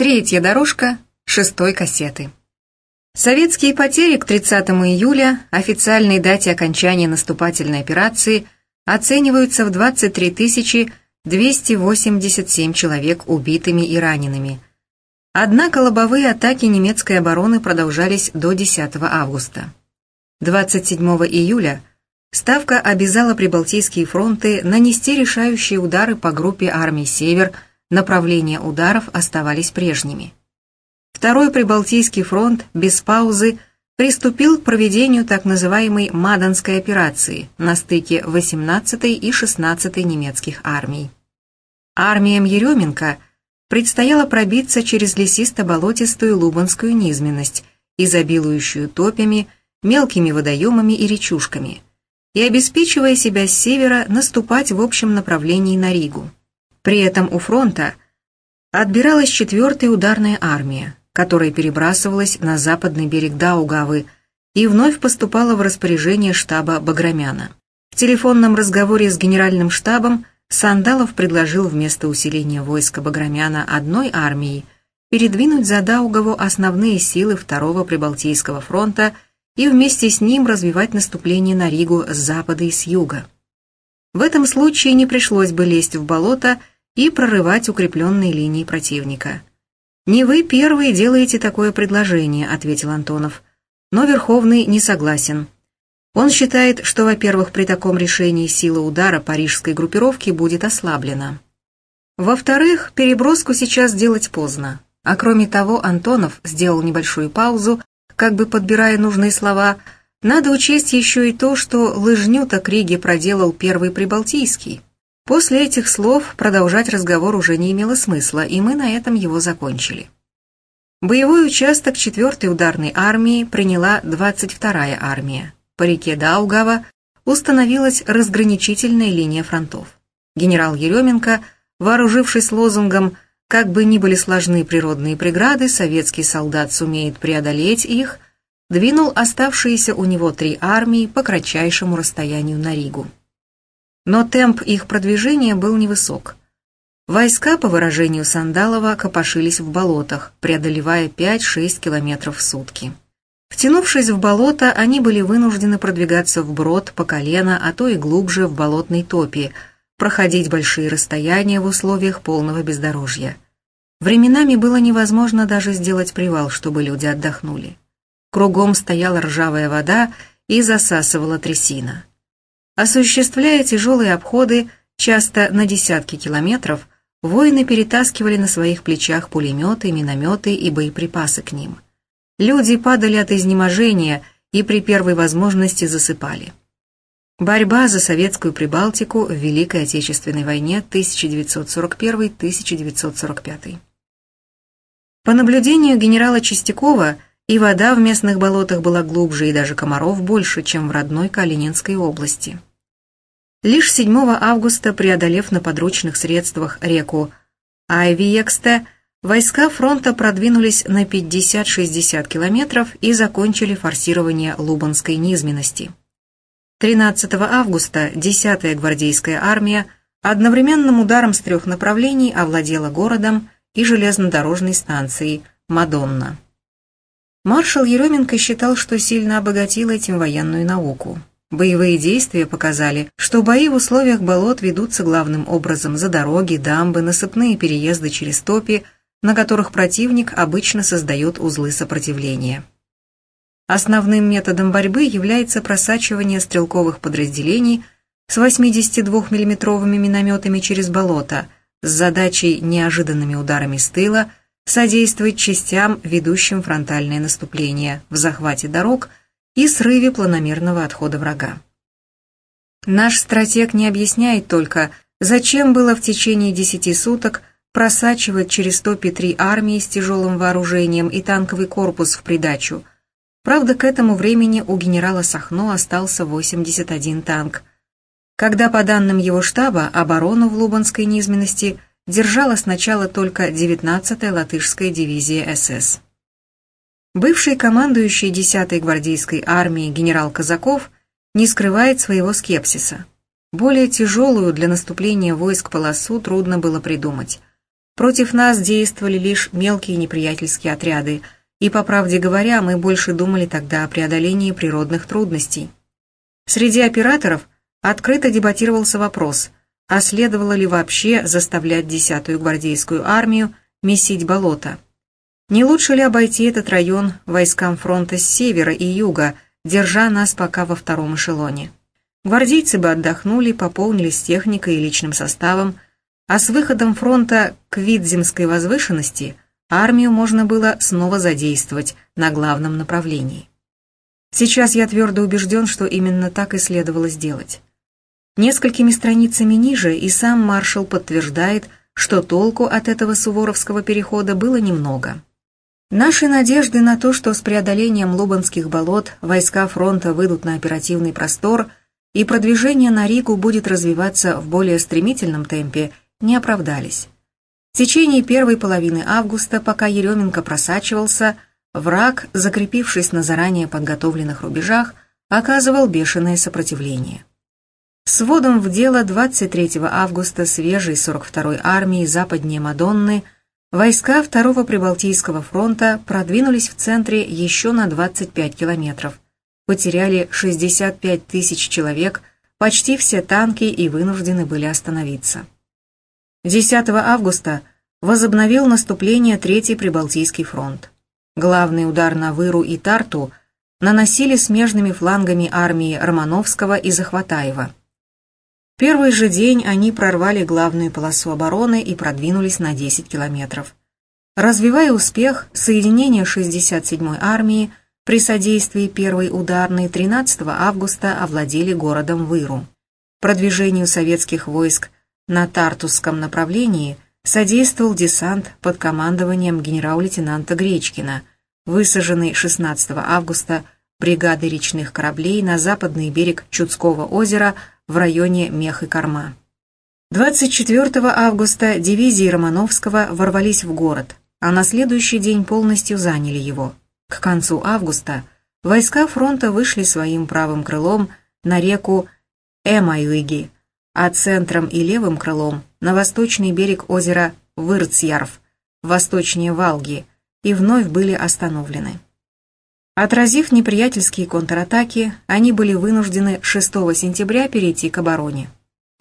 Третья дорожка шестой кассеты. Советские потери к 30 июля, официальной дате окончания наступательной операции, оцениваются в 23 287 человек убитыми и ранеными. Однако лобовые атаки немецкой обороны продолжались до 10 августа. 27 июля Ставка обязала Прибалтийские фронты нанести решающие удары по группе армий «Север», направления ударов оставались прежними. Второй Прибалтийский фронт без паузы приступил к проведению так называемой Маданской операции на стыке 18-й и 16-й немецких армий. Армиям Еременко предстояло пробиться через лесисто-болотистую Лубанскую низменность, изобилующую топями, мелкими водоемами и речушками, и, обеспечивая себя с севера, наступать в общем направлении на Ригу. При этом у фронта отбиралась четвертая ударная армия, которая перебрасывалась на западный берег Даугавы и вновь поступала в распоряжение штаба Баграмяна. В телефонном разговоре с генеральным штабом Сандалов предложил вместо усиления войска Баграмяна одной армией передвинуть за Даугаву основные силы Второго Прибалтийского фронта и вместе с ним развивать наступление на Ригу с запада и с юга. В этом случае не пришлось бы лезть в болото и прорывать укрепленные линии противника. «Не вы первые делаете такое предложение», — ответил Антонов. Но Верховный не согласен. Он считает, что, во-первых, при таком решении сила удара парижской группировки будет ослаблена. Во-вторых, переброску сейчас делать поздно. А кроме того, Антонов сделал небольшую паузу, как бы подбирая нужные слова, надо учесть еще и то, что лыжню-то к Риге проделал первый Прибалтийский. После этих слов продолжать разговор уже не имело смысла, и мы на этом его закончили. Боевой участок 4-й ударной армии приняла 22-я армия. По реке Даугава установилась разграничительная линия фронтов. Генерал Еременко, вооружившись лозунгом «Как бы ни были сложны природные преграды, советский солдат сумеет преодолеть их», двинул оставшиеся у него три армии по кратчайшему расстоянию на Ригу но темп их продвижения был невысок. Войска, по выражению Сандалова, копошились в болотах, преодолевая 5-6 километров в сутки. Втянувшись в болото, они были вынуждены продвигаться вброд по колено, а то и глубже в болотной топе, проходить большие расстояния в условиях полного бездорожья. Временами было невозможно даже сделать привал, чтобы люди отдохнули. Кругом стояла ржавая вода и засасывала трясина. Осуществляя тяжелые обходы, часто на десятки километров, воины перетаскивали на своих плечах пулеметы, минометы и боеприпасы к ним. Люди падали от изнеможения и при первой возможности засыпали. Борьба за советскую Прибалтику в Великой Отечественной войне 1941-1945. По наблюдению генерала Чистякова, и вода в местных болотах была глубже, и даже комаров больше, чем в родной Калининской области. Лишь 7 августа, преодолев на подручных средствах реку Айвиексте, войска фронта продвинулись на 50-60 километров и закончили форсирование Лубанской низменности. 13 августа 10-я гвардейская армия одновременным ударом с трех направлений овладела городом и железнодорожной станцией Мадонна. Маршал Еременко считал, что сильно обогатил этим военную науку. Боевые действия показали, что бои в условиях болот ведутся главным образом за дороги, дамбы, насыпные переезды через топи, на которых противник обычно создает узлы сопротивления. Основным методом борьбы является просачивание стрелковых подразделений с 82 миллиметровыми минометами через болото с задачей неожиданными ударами с тыла содействовать частям, ведущим фронтальное наступление, в захвате дорог – и срыве планомерного отхода врага. Наш стратег не объясняет только, зачем было в течение десяти суток просачивать через топи три армии с тяжелым вооружением и танковый корпус в придачу. Правда, к этому времени у генерала Сахно остался 81 танк, когда, по данным его штаба, оборону в Лубанской низменности держала сначала только 19-я латышская дивизия СС. Бывший командующий 10-й гвардейской армией генерал Казаков не скрывает своего скепсиса. Более тяжелую для наступления войск полосу трудно было придумать. Против нас действовали лишь мелкие неприятельские отряды, и, по правде говоря, мы больше думали тогда о преодолении природных трудностей. Среди операторов открыто дебатировался вопрос, а следовало ли вообще заставлять 10-ю гвардейскую армию месить болото. Не лучше ли обойти этот район войскам фронта с севера и юга, держа нас пока во втором эшелоне? Гвардейцы бы отдохнули, пополнились техникой и личным составом, а с выходом фронта к Видземской возвышенности армию можно было снова задействовать на главном направлении. Сейчас я твердо убежден, что именно так и следовало сделать. Несколькими страницами ниже и сам маршал подтверждает, что толку от этого суворовского перехода было немного. Наши надежды на то, что с преодолением Лубанских болот войска фронта выйдут на оперативный простор и продвижение на Ригу будет развиваться в более стремительном темпе, не оправдались. В течение первой половины августа, пока Еременко просачивался, враг, закрепившись на заранее подготовленных рубежах, оказывал бешеное сопротивление. С вводом в дело 23 августа свежей 42-й армии западнее Мадонны – Войска Второго Прибалтийского фронта продвинулись в центре еще на 25 километров, потеряли 65 тысяч человек, почти все танки и вынуждены были остановиться. 10 августа возобновил наступление Третий Прибалтийский фронт. Главный удар на Выру и Тарту наносили смежными флангами армии Романовского и Захватаева. Первый же день они прорвали главную полосу обороны и продвинулись на 10 километров. Развивая успех, соединение 67-й армии при содействии первой ударной 13 августа овладели городом Выру. Продвижению советских войск на Тартусском направлении содействовал десант под командованием генерал-лейтенанта Гречкина, высаженный 16 августа бригадой речных кораблей на западный берег Чудского озера в районе Мех и Корма. 24 августа дивизии Романовского ворвались в город, а на следующий день полностью заняли его. К концу августа войска фронта вышли своим правым крылом на реку Эмаюиги, а центром и левым крылом на восточный берег озера Вырцьярв, восточнее Валги, и вновь были остановлены. Отразив неприятельские контратаки, они были вынуждены 6 сентября перейти к обороне.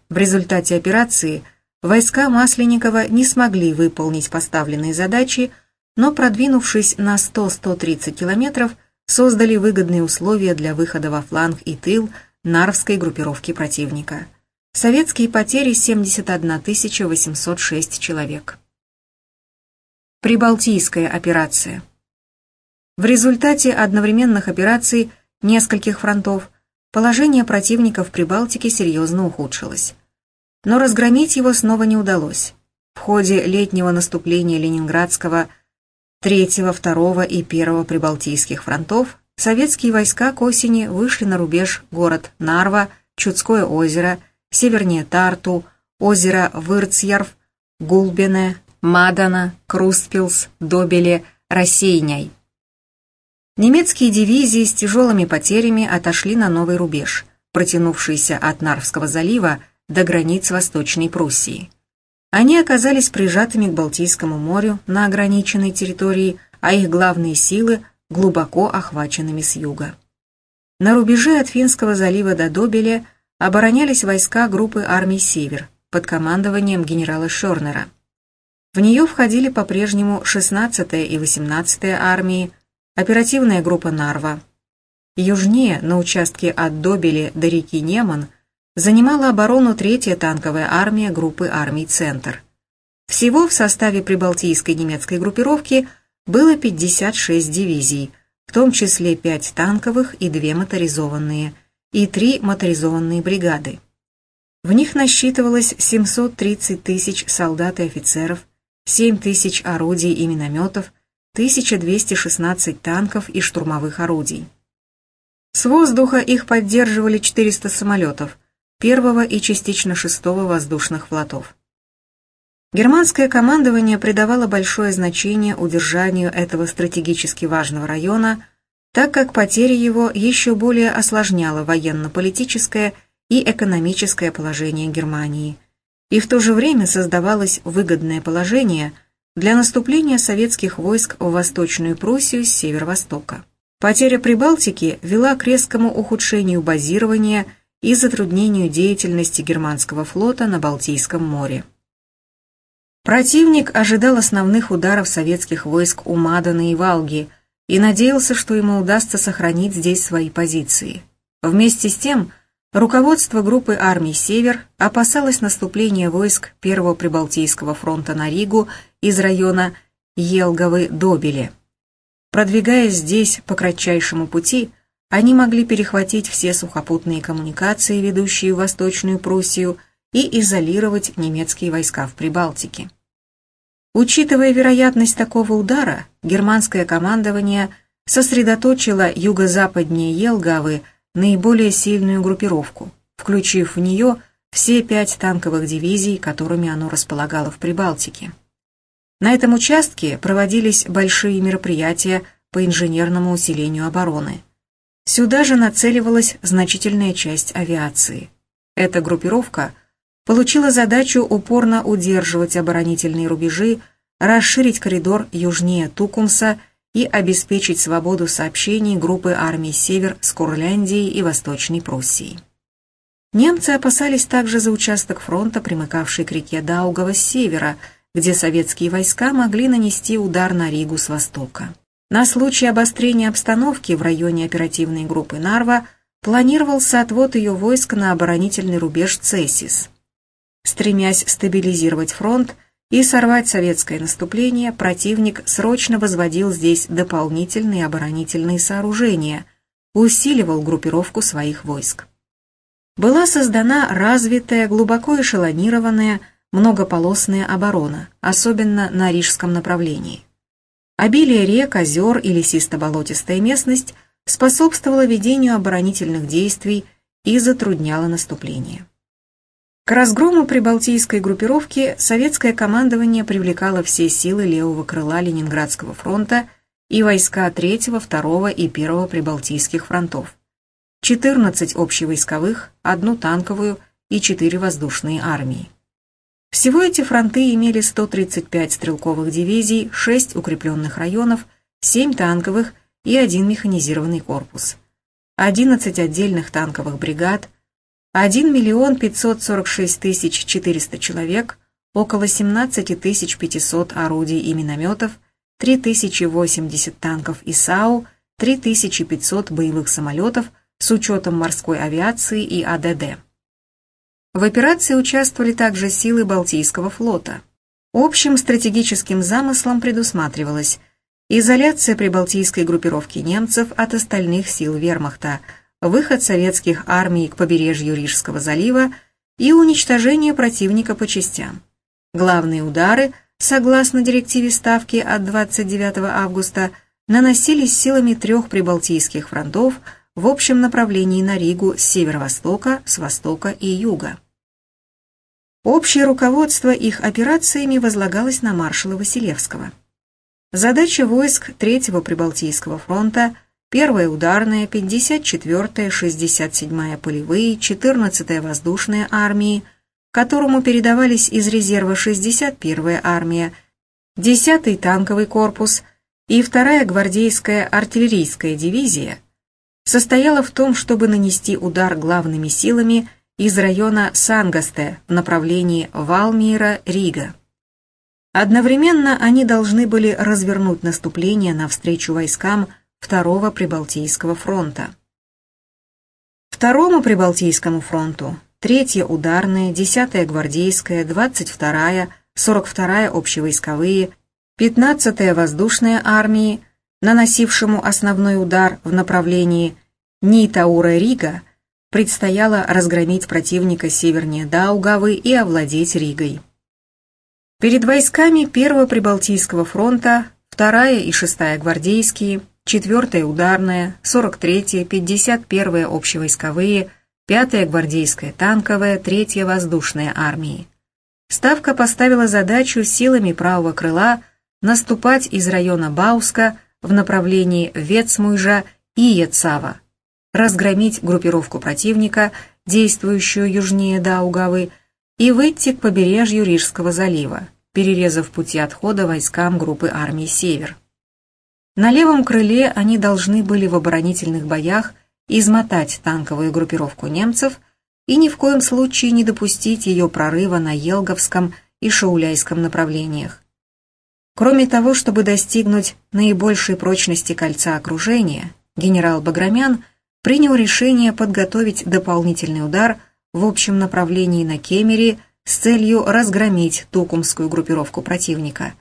В результате операции войска Масленникова не смогли выполнить поставленные задачи, но, продвинувшись на 100-130 километров, создали выгодные условия для выхода во фланг и тыл Нарвской группировки противника. Советские потери 71 806 человек. Прибалтийская операция. В результате одновременных операций нескольких фронтов положение противника в Прибалтике серьезно ухудшилось. Но разгромить его снова не удалось. В ходе летнего наступления Ленинградского 3, 2 и 1 Прибалтийских фронтов советские войска к осени вышли на рубеж город Нарва, Чудское озеро, севернее Тарту, озеро Вырцьярв, Гулбене, Мадана, Крустпилс, Добеле, Рассейняй. Немецкие дивизии с тяжелыми потерями отошли на новый рубеж, протянувшийся от Нарвского залива до границ Восточной Пруссии. Они оказались прижатыми к Балтийскому морю на ограниченной территории, а их главные силы глубоко охваченными с юга. На рубеже от Финского залива до Добеля оборонялись войска группы армий «Север» под командованием генерала Шернера. В нее входили по-прежнему 16-я и 18-я армии, оперативная группа «Нарва». Южнее, на участке от Добели до реки Неман, занимала оборону третья танковая армия группы армий «Центр». Всего в составе прибалтийской немецкой группировки было 56 дивизий, в том числе 5 танковых и 2 моторизованные, и 3 моторизованные бригады. В них насчитывалось 730 тысяч солдат и офицеров, 7 тысяч орудий и минометов, 1216 танков и штурмовых орудий. С воздуха их поддерживали 400 самолетов, первого и частично шестого воздушных флотов. Германское командование придавало большое значение удержанию этого стратегически важного района, так как потеря его еще более осложняла военно-политическое и экономическое положение Германии, и в то же время создавалось выгодное положение для наступления советских войск в Восточную Пруссию с северо-востока. Потеря Прибалтики вела к резкому ухудшению базирования и затруднению деятельности германского флота на Балтийском море. Противник ожидал основных ударов советских войск у Мадана и Валги и надеялся, что ему удастся сохранить здесь свои позиции. Вместе с тем, руководство группы армий «Север» опасалось наступления войск Первого Прибалтийского фронта на Ригу из района Елговы-Добеле. Продвигаясь здесь по кратчайшему пути, они могли перехватить все сухопутные коммуникации, ведущие в Восточную Пруссию, и изолировать немецкие войска в Прибалтике. Учитывая вероятность такого удара, германское командование сосредоточило юго-западнее Елгавы наиболее сильную группировку, включив в нее все пять танковых дивизий, которыми оно располагало в Прибалтике. На этом участке проводились большие мероприятия по инженерному усилению обороны. Сюда же нацеливалась значительная часть авиации. Эта группировка получила задачу упорно удерживать оборонительные рубежи, расширить коридор южнее Тукумса и обеспечить свободу сообщений группы армий «Север» с Курляндией и Восточной Пруссией. Немцы опасались также за участок фронта, примыкавший к реке Даугава с севера – где советские войска могли нанести удар на Ригу с востока. На случай обострения обстановки в районе оперативной группы Нарва планировался отвод ее войск на оборонительный рубеж Цесис. Стремясь стабилизировать фронт и сорвать советское наступление, противник срочно возводил здесь дополнительные оборонительные сооружения, усиливал группировку своих войск. Была создана развитая, глубоко эшелонированная, многополосная оборона, особенно на рижском направлении. Обилие рек, озер и лесисто-болотистая местность способствовала ведению оборонительных действий и затрудняла наступление. К разгрому прибалтийской группировки советское командование привлекало все силы левого крыла Ленинградского фронта и войска 3, 2 и 1 прибалтийских фронтов, 14 общевойсковых, одну танковую и 4 воздушные армии. Всего эти фронты имели 135 стрелковых дивизий, 6 укрепленных районов, 7 танковых и 1 механизированный корпус, 11 отдельных танковых бригад, 1 миллион 546 тысяч 400 человек, около 17 тысяч 500 орудий и минометов, 3080 танков ИСАУ, 3500 боевых самолетов с учетом морской авиации и АДД. В операции участвовали также силы Балтийского флота. Общим стратегическим замыслом предусматривалась изоляция прибалтийской группировки немцев от остальных сил вермахта, выход советских армий к побережью Рижского залива и уничтожение противника по частям. Главные удары, согласно директиве Ставки от 29 августа, наносились силами трех прибалтийских фронтов – в общем направлении на Ригу с северо-востока, с востока и юга. Общее руководство их операциями возлагалось на маршала Василевского. Задача войск Третьего Прибалтийского фронта, 1-я ударная, 54-я, 67-я полевые, 14-я воздушная армии, которому передавались из резерва 61-я армия, 10-й танковый корпус и 2-я гвардейская артиллерийская дивизия – состояла в том, чтобы нанести удар главными силами из района Сангасте в направлении Валмира-Рига. Одновременно они должны были развернуть наступление навстречу войскам Второго Прибалтийского фронта. Второму Прибалтийскому фронту, Третья ударная, 10-я гвардейская, 22-я, 42-я общевойсковые, 15-я воздушная армии, наносившему основной удар в направлении Нитаура-Рига, предстояло разгромить противника севернее Даугавы и овладеть Ригой. Перед войсками Первого Прибалтийского фронта 2 и 6 гвардейские, 4 ударная, 43-я, 51-я общевойсковые, 5-я гвардейская танковая, 3-я воздушная армии. Ставка поставила задачу силами правого крыла наступать из района Бауска в направлении Ветсмуйжа и Яцава, разгромить группировку противника, действующую южнее Даугавы, и выйти к побережью Рижского залива, перерезав пути отхода войскам группы армии «Север». На левом крыле они должны были в оборонительных боях измотать танковую группировку немцев и ни в коем случае не допустить ее прорыва на Елговском и Шауляйском направлениях. Кроме того, чтобы достигнуть наибольшей прочности кольца окружения, генерал Баграмян принял решение подготовить дополнительный удар в общем направлении на Кемере с целью разгромить Тукумскую группировку противника,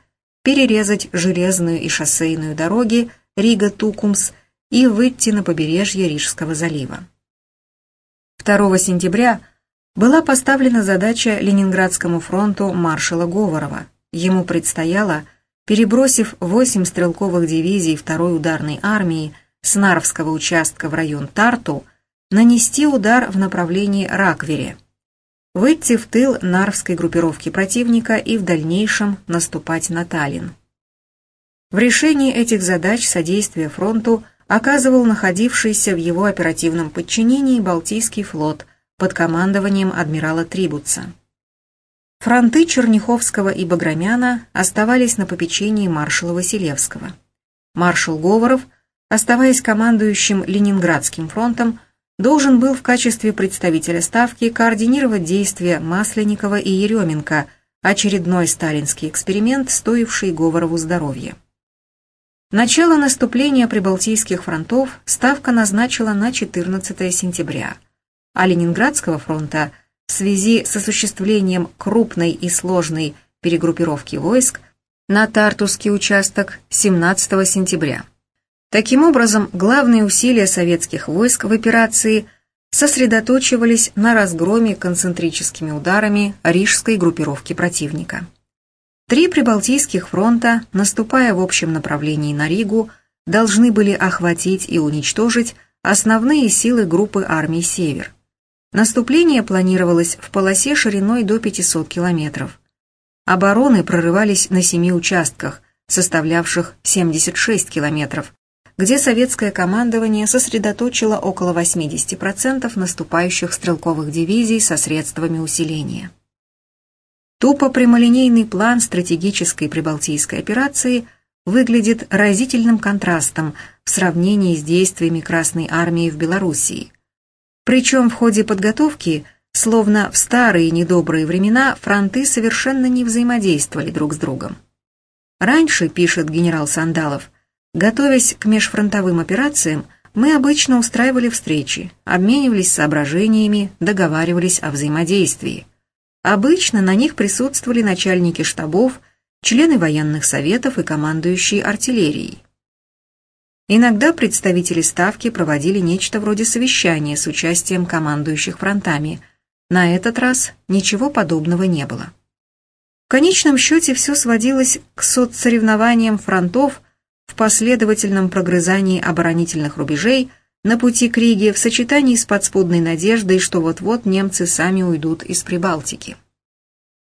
перерезать железную и шоссейную дороги Рига-Тукумс и выйти на побережье Рижского залива. 2 сентября была поставлена задача Ленинградскому фронту маршала Говорова. Ему предстояло, перебросив 8 стрелковых дивизий 2-й ударной армии с Нарвского участка в район Тарту, нанести удар в направлении Раквере, выйти в тыл Нарвской группировки противника и в дальнейшем наступать на Таллин. В решении этих задач содействие фронту – оказывал находившийся в его оперативном подчинении Балтийский флот под командованием адмирала Трибутса. Фронты Черняховского и Баграмяна оставались на попечении маршала Василевского. Маршал Говоров, оставаясь командующим Ленинградским фронтом, должен был в качестве представителя Ставки координировать действия Масленникова и Еременко, очередной сталинский эксперимент, стоивший Говорову здоровья. Начало наступления прибалтийских фронтов Ставка назначила на 14 сентября, а Ленинградского фронта в связи с осуществлением крупной и сложной перегруппировки войск на Тартусский участок 17 сентября. Таким образом, главные усилия советских войск в операции сосредоточивались на разгроме концентрическими ударами рижской группировки противника. Три прибалтийских фронта, наступая в общем направлении на Ригу, должны были охватить и уничтожить основные силы группы армий «Север». Наступление планировалось в полосе шириной до 500 километров. Обороны прорывались на семи участках, составлявших 76 километров, где советское командование сосредоточило около 80% наступающих стрелковых дивизий со средствами усиления. Тупо прямолинейный план стратегической прибалтийской операции выглядит разительным контрастом в сравнении с действиями Красной Армии в Белоруссии. Причем в ходе подготовки, словно в старые недобрые времена, фронты совершенно не взаимодействовали друг с другом. Раньше, пишет генерал Сандалов, готовясь к межфронтовым операциям, мы обычно устраивали встречи, обменивались соображениями, договаривались о взаимодействии. Обычно на них присутствовали начальники штабов, члены военных советов и командующие артиллерией. Иногда представители Ставки проводили нечто вроде совещания с участием командующих фронтами. На этот раз ничего подобного не было. В конечном счете все сводилось к соцсоревнованиям фронтов в последовательном прогрызании оборонительных рубежей на пути к Риге в сочетании с подспудной надеждой, что вот-вот немцы сами уйдут из Прибалтики.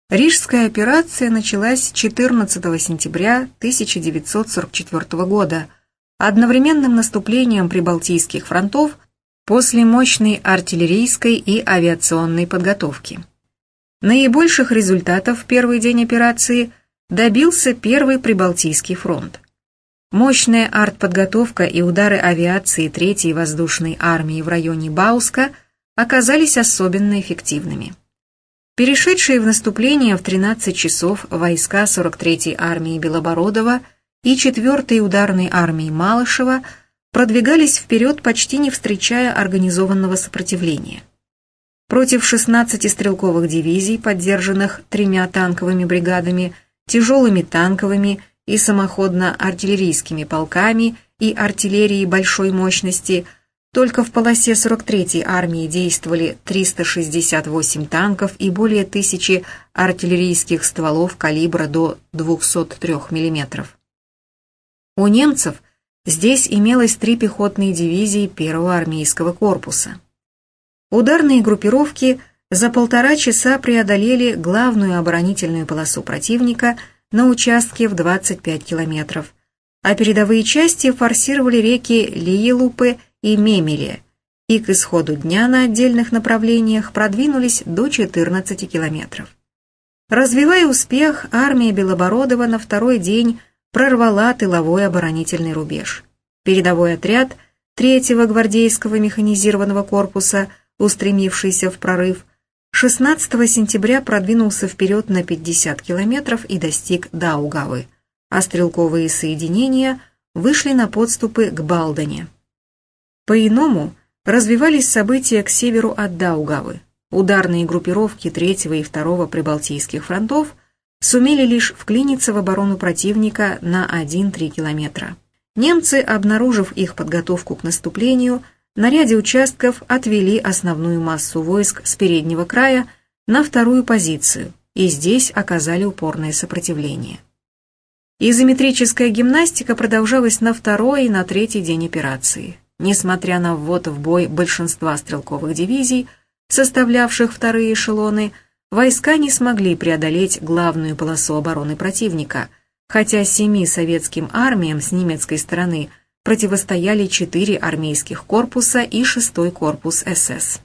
Рижская операция началась 14 сентября 1944 года одновременным наступлением Прибалтийских фронтов после мощной артиллерийской и авиационной подготовки. Наибольших результатов в первый день операции добился Первый Прибалтийский фронт. Мощная артподготовка и удары авиации Третьей воздушной армии в районе Бауска оказались особенно эффективными. Перешедшие в наступление в 13 часов войска 43-й армии Белобородова и 4-й ударной армии Малышева продвигались вперед, почти не встречая организованного сопротивления. Против 16 стрелковых дивизий, поддержанных тремя танковыми бригадами, тяжелыми танковыми и самоходно-артиллерийскими полками и артиллерией большой мощности, только в полосе 43-й армии действовали 368 танков и более тысячи артиллерийских стволов калибра до 203 мм. У немцев здесь имелось три пехотные дивизии первого армейского корпуса. Ударные группировки за полтора часа преодолели главную оборонительную полосу противника – на участке в 25 километров, а передовые части форсировали реки Лиелупы и Мемеле и к исходу дня на отдельных направлениях продвинулись до 14 километров. Развивая успех, армия Белобородова на второй день прорвала тыловой оборонительный рубеж. Передовой отряд 3-го гвардейского механизированного корпуса, устремившийся в прорыв, 16 сентября продвинулся вперед на 50 километров и достиг Даугавы, а стрелковые соединения вышли на подступы к Балдане. По-иному развивались события к северу от Даугавы. Ударные группировки 3 и 2 Прибалтийских фронтов сумели лишь вклиниться в оборону противника на 1-3 километра. Немцы, обнаружив их подготовку к наступлению, на ряде участков отвели основную массу войск с переднего края на вторую позицию и здесь оказали упорное сопротивление. Изометрическая гимнастика продолжалась на второй и на третий день операции. Несмотря на ввод в бой большинства стрелковых дивизий, составлявших вторые эшелоны, войска не смогли преодолеть главную полосу обороны противника, хотя семи советским армиям с немецкой стороны противостояли четыре армейских корпуса и шестой корпус СС.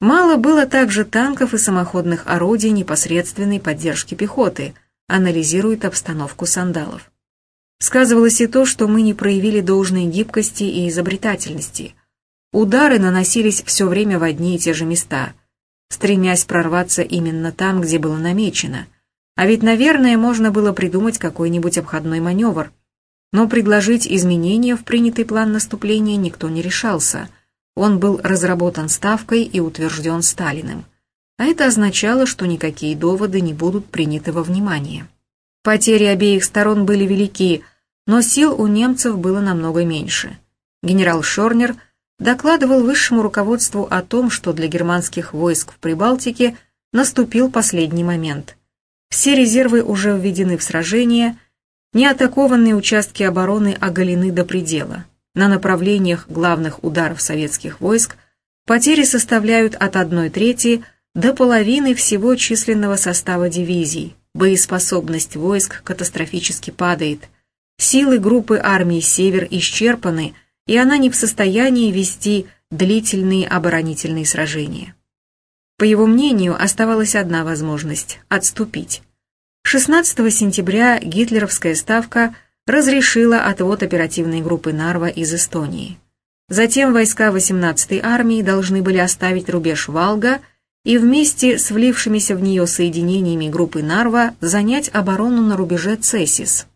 Мало было также танков и самоходных орудий непосредственной поддержки пехоты, анализирует обстановку сандалов. Сказывалось и то, что мы не проявили должной гибкости и изобретательности. Удары наносились все время в одни и те же места, стремясь прорваться именно там, где было намечено. А ведь, наверное, можно было придумать какой-нибудь обходной маневр, но предложить изменения в принятый план наступления никто не решался. Он был разработан Ставкой и утвержден Сталиным. А это означало, что никакие доводы не будут приняты во внимание. Потери обеих сторон были велики, но сил у немцев было намного меньше. Генерал Шорнер докладывал высшему руководству о том, что для германских войск в Прибалтике наступил последний момент. Все резервы уже введены в сражение – Неатакованные участки обороны оголены до предела. На направлениях главных ударов советских войск потери составляют от 1 трети до половины всего численного состава дивизий. Боеспособность войск катастрофически падает. Силы группы армии «Север» исчерпаны, и она не в состоянии вести длительные оборонительные сражения. По его мнению, оставалась одна возможность – отступить. 16 сентября гитлеровская ставка разрешила отвод оперативной группы Нарва из Эстонии. Затем войска 18-й армии должны были оставить рубеж Валга и вместе с влившимися в нее соединениями группы Нарва занять оборону на рубеже Цесис.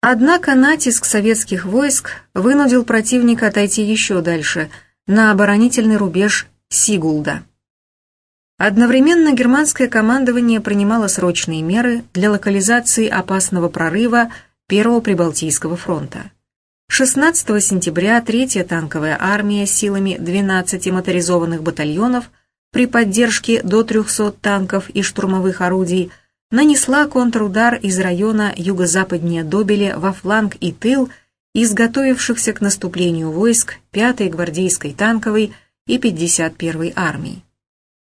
Однако натиск советских войск вынудил противника отойти еще дальше, на оборонительный рубеж Сигулда. Одновременно германское командование принимало срочные меры для локализации опасного прорыва Первого Прибалтийского фронта. 16 сентября Третья танковая армия силами 12 моторизованных батальонов при поддержке до 300 танков и штурмовых орудий нанесла контрудар из района юго-западнее Добеля во фланг и тыл изготовившихся к наступлению войск 5-й гвардейской танковой и 51-й армии.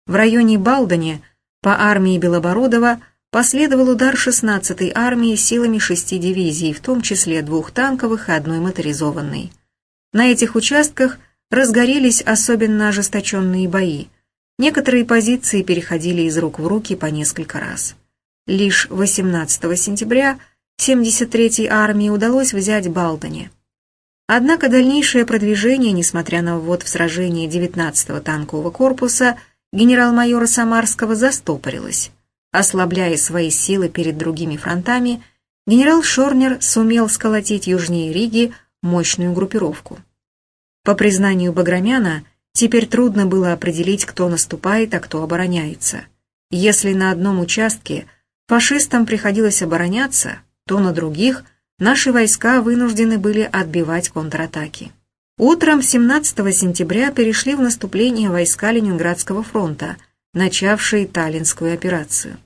В районе Балдане по армии Белобородова последовал удар 16-й армии силами шести дивизий, в том числе двух танковых и одной моторизованной. На этих участках разгорелись особенно ожесточенные бои. Некоторые позиции переходили из рук в руки по несколько раз. Лишь 18 сентября 73-й армии удалось взять Балдане. Однако дальнейшее продвижение, несмотря на ввод в сражение 19-го танкового корпуса – генерал-майора Самарского застопорилась. Ослабляя свои силы перед другими фронтами, генерал Шорнер сумел сколотить южнее Риги мощную группировку. По признанию Баграмяна, теперь трудно было определить, кто наступает, а кто обороняется. Если на одном участке фашистам приходилось обороняться, то на других наши войска вынуждены были отбивать контратаки. Утром 17 сентября перешли в наступление войска Ленинградского фронта, начавшие Таллинскую операцию.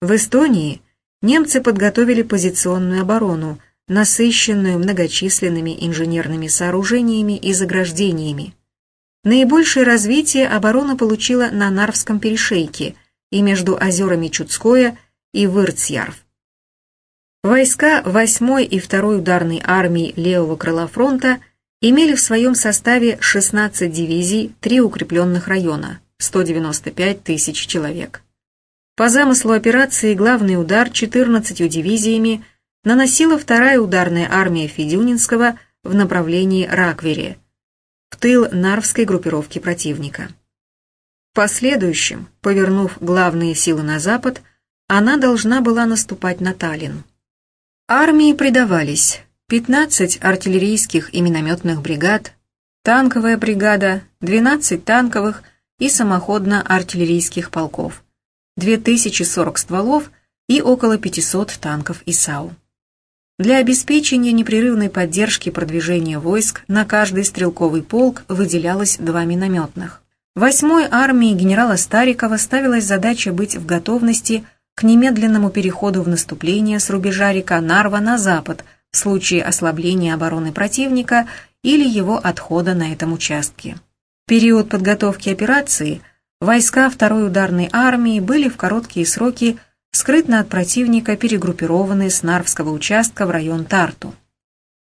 В Эстонии немцы подготовили позиционную оборону, насыщенную многочисленными инженерными сооружениями и заграждениями. Наибольшее развитие оборона получила на Нарвском перешейке и между озерами Чудское и Вырцьярв. Войска 8-й и 2-й ударной армии левого крыла фронта – имели в своем составе 16 дивизий, 3 укрепленных района, 195 тысяч человек. По замыслу операции главный удар 14 дивизиями наносила вторая ударная армия Федюнинского в направлении Раквери, в тыл Нарвской группировки противника. В последующем, повернув главные силы на запад, она должна была наступать на Таллин. Армии предавались 15 артиллерийских и минометных бригад, танковая бригада, 12 танковых и самоходно-артиллерийских полков, 2040 стволов и около 500 танков ИСАУ. Для обеспечения непрерывной поддержки продвижения войск на каждый стрелковый полк выделялось два минометных. Восьмой армии генерала Старикова ставилась задача быть в готовности к немедленному переходу в наступление с рубежа река Нарва на запад в случае ослабления обороны противника или его отхода на этом участке. В период подготовки операции войска второй ударной армии были в короткие сроки скрытно от противника перегруппированы с Нарвского участка в район Тарту.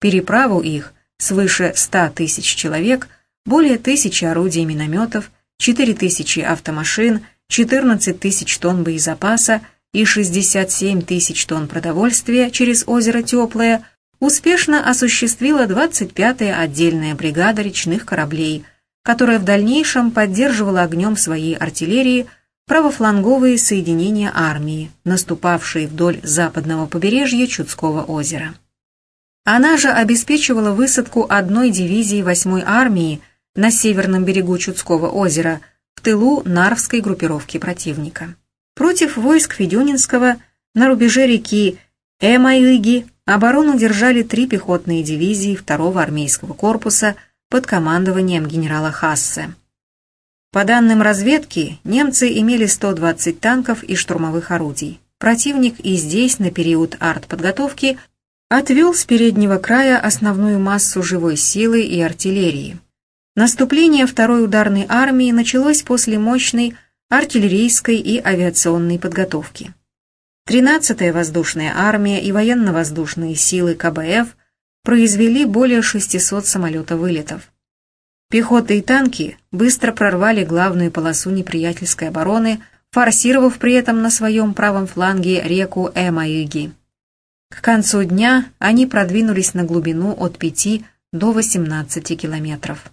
Переправу их свыше 100 тысяч человек, более тысячи орудий минометов, 4 тысячи автомашин, 14 тысяч тонн боезапаса и 67 тысяч тонн продовольствия через озеро Теплое успешно осуществила 25-я отдельная бригада речных кораблей, которая в дальнейшем поддерживала огнем своей артиллерии правофланговые соединения армии, наступавшие вдоль западного побережья Чудского озера. Она же обеспечивала высадку одной дивизии 8-й армии на северном берегу Чудского озера в тылу Нарвской группировки противника. Против войск Федюнинского на рубеже реки Эмайыги оборону держали три пехотные дивизии 2-го армейского корпуса под командованием генерала Хассе. По данным разведки, немцы имели 120 танков и штурмовых орудий. Противник и здесь, на период артподготовки, отвел с переднего края основную массу живой силы и артиллерии. Наступление второй ударной армии началось после мощной артиллерийской и авиационной подготовки. 13-я воздушная армия и военно-воздушные силы КБФ произвели более 600 самолета-вылетов. Пехота и танки быстро прорвали главную полосу неприятельской обороны, форсировав при этом на своем правом фланге реку Эмаиги. К концу дня они продвинулись на глубину от 5 до 18 километров.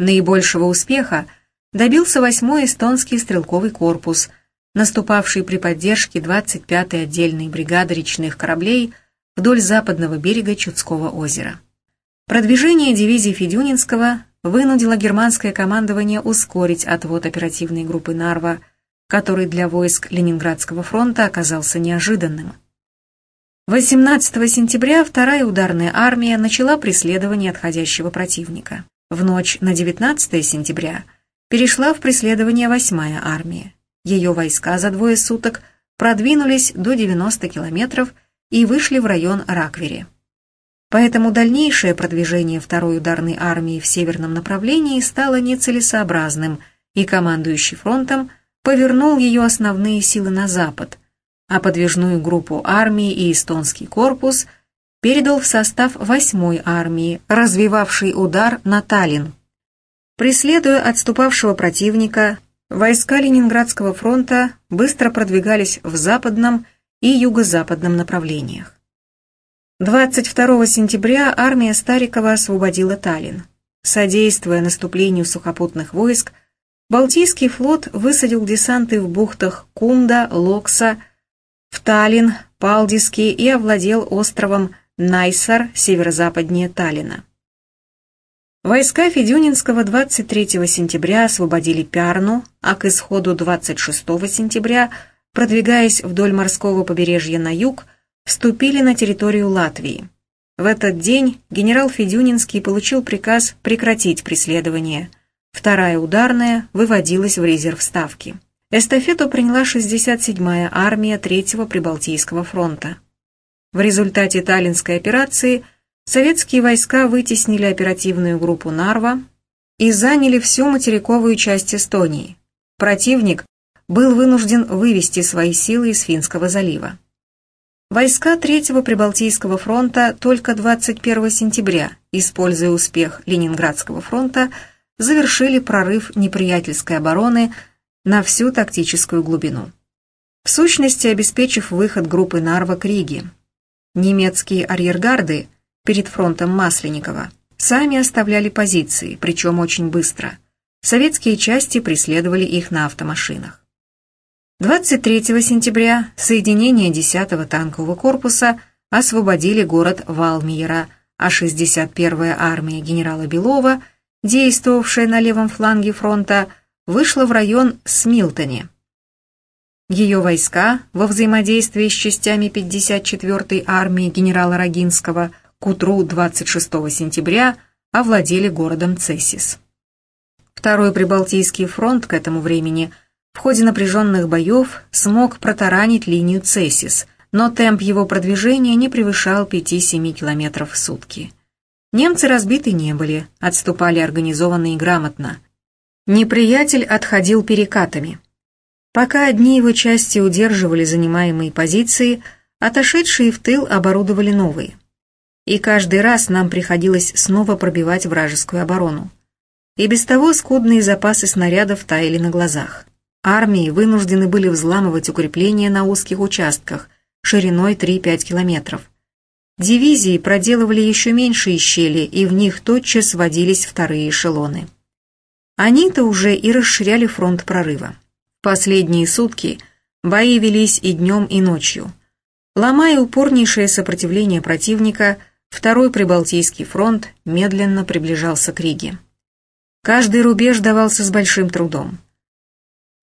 Наибольшего успеха добился 8-й эстонский стрелковый корпус, наступавший при поддержке 25-й отдельной бригады речных кораблей вдоль западного берега Чудского озера. Продвижение дивизии Федюнинского вынудило германское командование ускорить отвод оперативной группы Нарва, который для войск Ленинградского фронта оказался неожиданным. 18 сентября вторая ударная армия начала преследование отходящего противника. В ночь на 19 сентября перешла в преследование 8-я армия. Ее войска за двое суток продвинулись до 90 километров и вышли в район Раквери. Поэтому дальнейшее продвижение второй ударной армии в северном направлении стало нецелесообразным, и командующий фронтом повернул ее основные силы на запад, а подвижную группу армии и эстонский корпус передал в состав 8-й армии, развивавшей удар на Таллин. Преследуя отступавшего противника, войска Ленинградского фронта быстро продвигались в западном и юго-западном направлениях. 22 сентября армия Старикова освободила Таллин. Содействуя наступлению сухопутных войск, Балтийский флот высадил десанты в бухтах Кунда, Локса, в Таллин, Палдиски и овладел островом Найсар северо-западнее Таллина. Войска Федюнинского 23 сентября освободили Пярну, а к исходу 26 сентября, продвигаясь вдоль морского побережья на юг, вступили на территорию Латвии. В этот день генерал Федюнинский получил приказ прекратить преследование. Вторая ударная выводилась в резерв ставки. Эстафету приняла 67-я армия Третьего Прибалтийского фронта. В результате Таллинской операции советские войска вытеснили оперативную группу Нарва и заняли всю материковую часть Эстонии. Противник был вынужден вывести свои силы из Финского залива. Войска Третьего Прибалтийского фронта только 21 сентября, используя успех Ленинградского фронта, завершили прорыв неприятельской обороны на всю тактическую глубину. В сущности, обеспечив выход группы Нарва к Риге. Немецкие арьергарды перед фронтом Масленникова сами оставляли позиции, причем очень быстро. Советские части преследовали их на автомашинах. 23 сентября соединения 10-го танкового корпуса освободили город Валмиера, а 61-я армия генерала Белова, действовавшая на левом фланге фронта, вышла в район Смилтоне. Ее войска во взаимодействии с частями 54-й армии генерала Рогинского к утру 26 сентября овладели городом Цессис. Второй Прибалтийский фронт к этому времени в ходе напряженных боев смог протаранить линию Цессис, но темп его продвижения не превышал 5-7 километров в сутки. Немцы разбиты не были, отступали организованно и грамотно. Неприятель отходил перекатами. Пока одни его части удерживали занимаемые позиции, отошедшие в тыл оборудовали новые. И каждый раз нам приходилось снова пробивать вражескую оборону. И без того скудные запасы снарядов таяли на глазах. Армии вынуждены были взламывать укрепления на узких участках, шириной 3-5 километров. Дивизии проделывали еще меньшие щели, и в них тотчас водились вторые эшелоны. Они-то уже и расширяли фронт прорыва. Последние сутки бои велись и днем, и ночью. Ломая упорнейшее сопротивление противника, Второй Прибалтийский фронт медленно приближался к Риге. Каждый рубеж давался с большим трудом.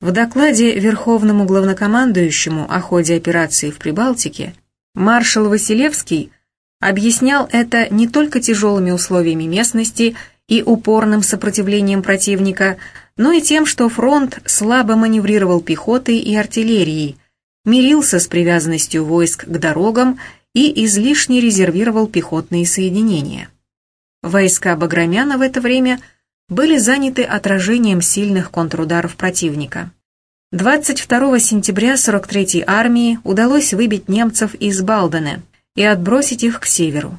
В докладе Верховному главнокомандующему о ходе операции в Прибалтике маршал Василевский объяснял это не только тяжелыми условиями местности и упорным сопротивлением противника, но и тем, что фронт слабо маневрировал пехотой и артиллерией, мирился с привязанностью войск к дорогам и излишне резервировал пехотные соединения. Войска Баграмяна в это время были заняты отражением сильных контрударов противника. 22 сентября 43-й армии удалось выбить немцев из Балдена и отбросить их к северу.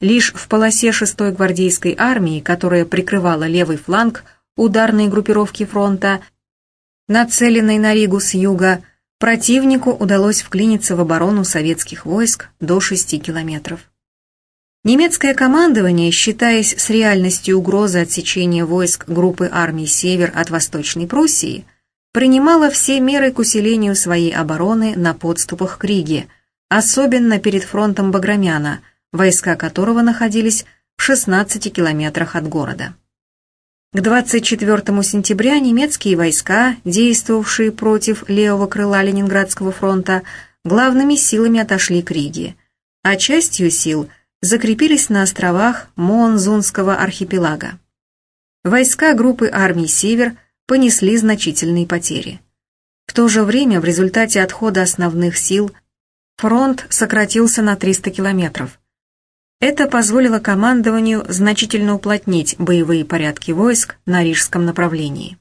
Лишь в полосе 6-й гвардейской армии, которая прикрывала левый фланг ударной группировки фронта, нацеленной на Ригу с юга, противнику удалось вклиниться в оборону советских войск до 6 километров. Немецкое командование, считаясь с реальностью угрозы отсечения войск группы армий «Север» от Восточной Пруссии, принимало все меры к усилению своей обороны на подступах к Риге, особенно перед фронтом Баграмяна – войска которого находились в 16 километрах от города. К 24 сентября немецкие войска, действовавшие против левого крыла Ленинградского фронта, главными силами отошли к Риге, а частью сил закрепились на островах Монзунского архипелага. Войска группы армий «Север» понесли значительные потери. В то же время в результате отхода основных сил фронт сократился на 300 километров, это позволило командованию значительно уплотнить боевые порядки войск на рижском направлении.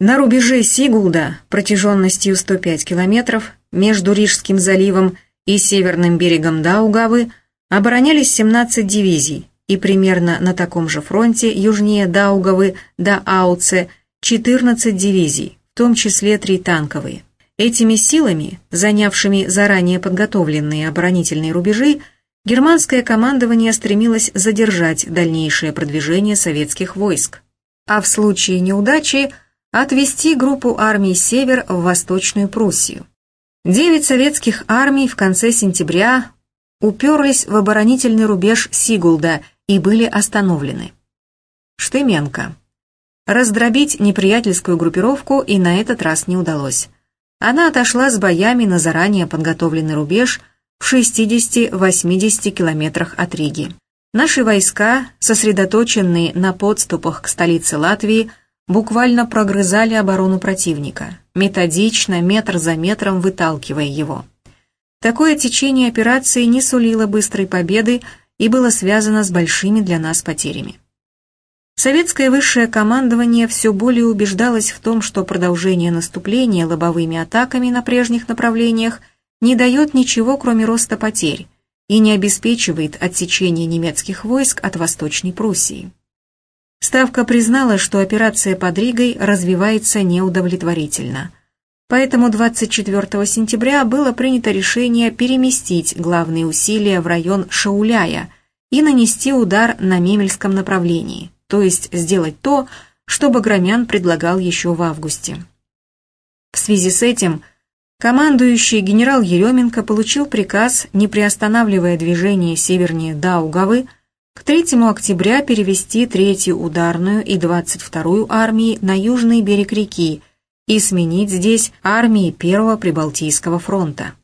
На рубеже Сигулда протяженностью 105 километров между Рижским заливом и северным берегом Даугавы оборонялись 17 дивизий, и примерно на таком же фронте южнее Даугавы до Ауце 14 дивизий, в том числе три танковые. Этими силами, занявшими заранее подготовленные оборонительные рубежи, германское командование стремилось задержать дальнейшее продвижение советских войск, а в случае неудачи отвести группу армий «Север» в Восточную Пруссию. Девять советских армий в конце сентября уперлись в оборонительный рубеж Сигулда и были остановлены. Штыменко. Раздробить неприятельскую группировку и на этот раз не удалось. Она отошла с боями на заранее подготовленный рубеж – в 60-80 километрах от Риги. Наши войска, сосредоточенные на подступах к столице Латвии, буквально прогрызали оборону противника, методично, метр за метром выталкивая его. Такое течение операции не сулило быстрой победы и было связано с большими для нас потерями. Советское высшее командование все более убеждалось в том, что продолжение наступления лобовыми атаками на прежних направлениях – не дает ничего, кроме роста потерь, и не обеспечивает отсечение немецких войск от Восточной Пруссии. Ставка признала, что операция под Ригой развивается неудовлетворительно. Поэтому 24 сентября было принято решение переместить главные усилия в район Шауляя и нанести удар на Мемельском направлении, то есть сделать то, что Баграмян предлагал еще в августе. В связи с этим командующий генерал Еременко получил приказ, не приостанавливая движение севернее Даугавы, к 3 октября перевести Третью ударную и 22-ю армии на южный берег реки и сменить здесь армии Первого Прибалтийского фронта.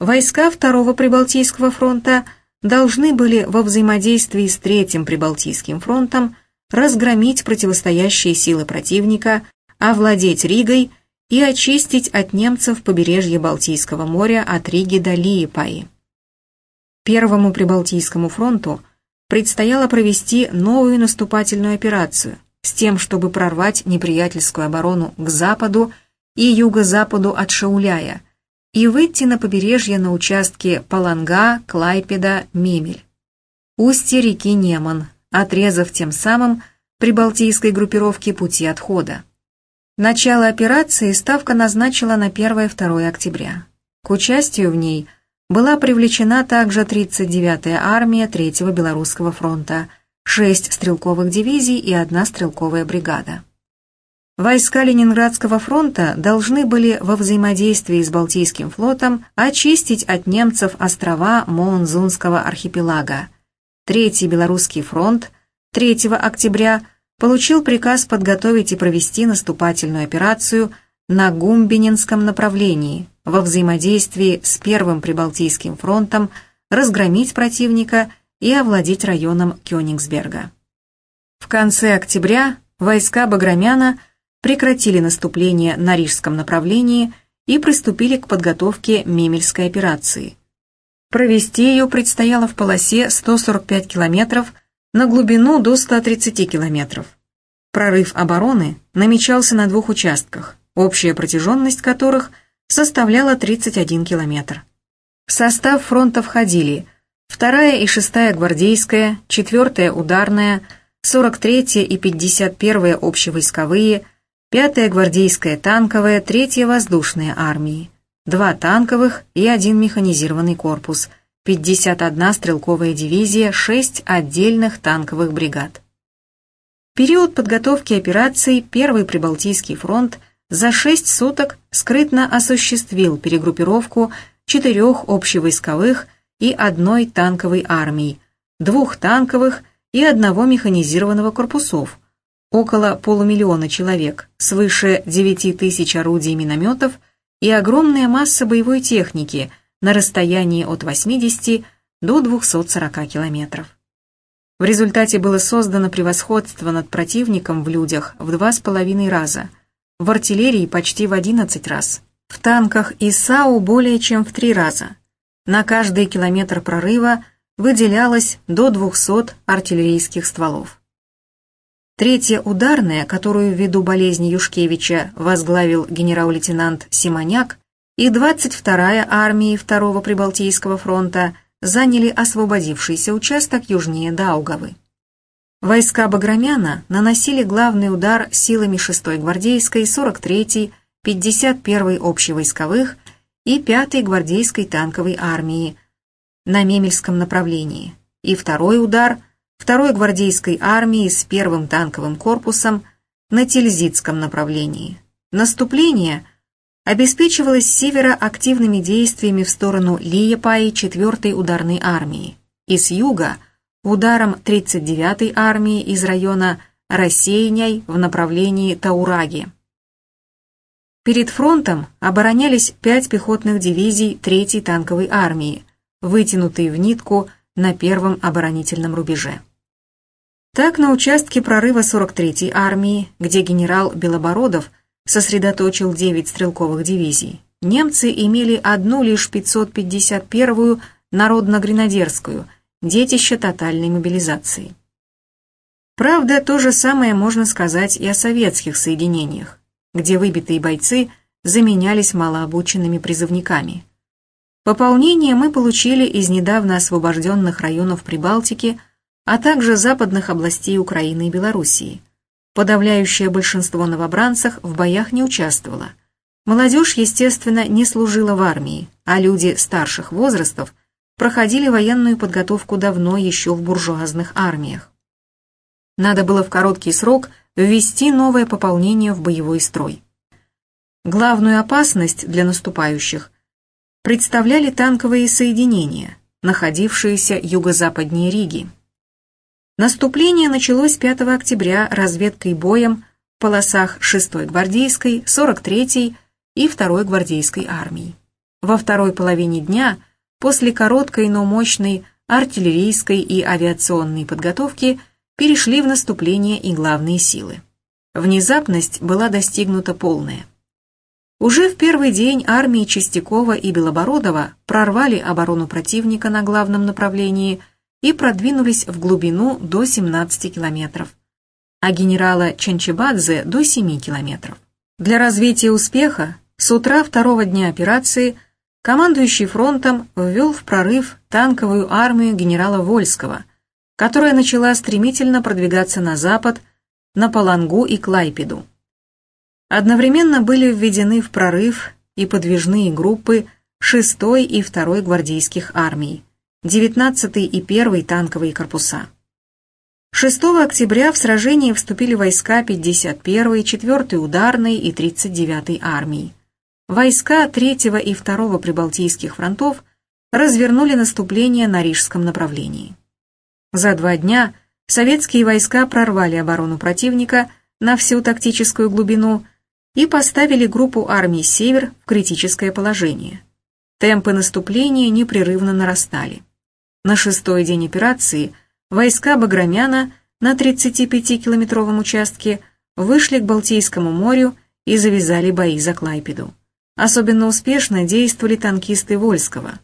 Войска Второго Прибалтийского фронта должны были во взаимодействии с Третьим Прибалтийским фронтом разгромить противостоящие силы противника, овладеть Ригой и очистить от немцев побережье Балтийского моря от Риги до Лиепаи. Первому Прибалтийскому фронту предстояло провести новую наступательную операцию с тем, чтобы прорвать неприятельскую оборону к западу и юго-западу от Шауляя и выйти на побережье на участке Паланга, Клайпеда, Мемель. Устье реки Неман, отрезав тем самым прибалтийской группировке пути отхода. Начало операции Ставка назначила на 1-2 октября. К участию в ней была привлечена также 39-я армия 3-го Белорусского фронта, 6 стрелковых дивизий и одна стрелковая бригада. Войска Ленинградского фронта должны были во взаимодействии с Балтийским флотом очистить от немцев острова Моунзунского архипелага – Третий Белорусский фронт 3 октября получил приказ подготовить и провести наступательную операцию на Гумбининском направлении во взаимодействии с Первым Прибалтийским фронтом, разгромить противника и овладеть районом Кёнигсберга. В конце октября войска Баграмяна прекратили наступление на Рижском направлении и приступили к подготовке Мемельской операции – Провести ее предстояло в полосе 145 километров на глубину до 130 километров. Прорыв обороны намечался на двух участках, общая протяженность которых составляла 31 километр. В состав фронта входили 2-я и 6-я гвардейская, 4-я ударная, 43-я и 51-я общевойсковые, 5-я гвардейская танковая, 3-я воздушная армии два танковых и один механизированный корпус, 51 стрелковая дивизия, 6 отдельных танковых бригад. В период подготовки операции Первый Прибалтийский фронт за 6 суток скрытно осуществил перегруппировку четырех общевойсковых и одной танковой армии, двух танковых и одного механизированного корпусов, около полумиллиона человек, свыше 9 тысяч орудий и минометов – и огромная масса боевой техники на расстоянии от 80 до 240 километров. В результате было создано превосходство над противником в людях в два с половиной раза, в артиллерии почти в 11 раз, в танках и САУ более чем в три раза. На каждый километр прорыва выделялось до 200 артиллерийских стволов. Третья ударная, которую ввиду болезни Юшкевича возглавил генерал-лейтенант Симоняк, и 22-я армии Второго Прибалтийского фронта заняли освободившийся участок южнее Даугавы. Войска Баграмяна наносили главный удар силами 6-й гвардейской, 43-й, 51-й общевойсковых и 5-й гвардейской танковой армии на Мемельском направлении, и второй удар – второй гвардейской армии с первым танковым корпусом на Тильзитском направлении. Наступление обеспечивалось с севера активными действиями в сторону Лиепаи 4-й ударной армии и с юга ударом 39-й армии из района Рассеяняй в направлении Таураги. Перед фронтом оборонялись пять пехотных дивизий 3-й танковой армии, вытянутые в нитку на первом оборонительном рубеже. Так, на участке прорыва 43-й армии, где генерал Белобородов сосредоточил 9 стрелковых дивизий, немцы имели одну лишь 551-ю народно-гренадерскую, детище тотальной мобилизации. Правда, то же самое можно сказать и о советских соединениях, где выбитые бойцы заменялись малообученными призывниками. Пополнение мы получили из недавно освобожденных районов Прибалтики, а также западных областей Украины и Белоруссии. Подавляющее большинство новобранцев в боях не участвовало. Молодежь, естественно, не служила в армии, а люди старших возрастов проходили военную подготовку давно еще в буржуазных армиях. Надо было в короткий срок ввести новое пополнение в боевой строй. Главную опасность для наступающих представляли танковые соединения, находившиеся юго-западнее Риги. Наступление началось 5 октября разведкой боем в полосах 6-й гвардейской, 43-й и 2-й гвардейской армий. Во второй половине дня, после короткой, но мощной артиллерийской и авиационной подготовки, перешли в наступление и главные силы. Внезапность была достигнута полная. Уже в первый день армии Чистякова и Белобородова прорвали оборону противника на главном направлении – и продвинулись в глубину до 17 километров, а генерала Чанчебадзе до 7 километров. Для развития успеха с утра второго дня операции командующий фронтом ввел в прорыв танковую армию генерала Вольского, которая начала стремительно продвигаться на запад, на Палангу и Клайпеду. Одновременно были введены в прорыв и подвижные группы 6 и 2 гвардейских армий, 19-й и 1-й танковые корпуса. 6 октября в сражение вступили войска 51-й, 4-й ударной и 39-й армии. Войска 3-го и 2-го Прибалтийских фронтов развернули наступление на Рижском направлении. За два дня советские войска прорвали оборону противника на всю тактическую глубину и поставили группу армий «Север» в критическое положение. Темпы наступления непрерывно нарастали. На шестой день операции войска Баграмяна на 35-километровом участке вышли к Балтийскому морю и завязали бои за Клайпеду. Особенно успешно действовали танкисты Вольского.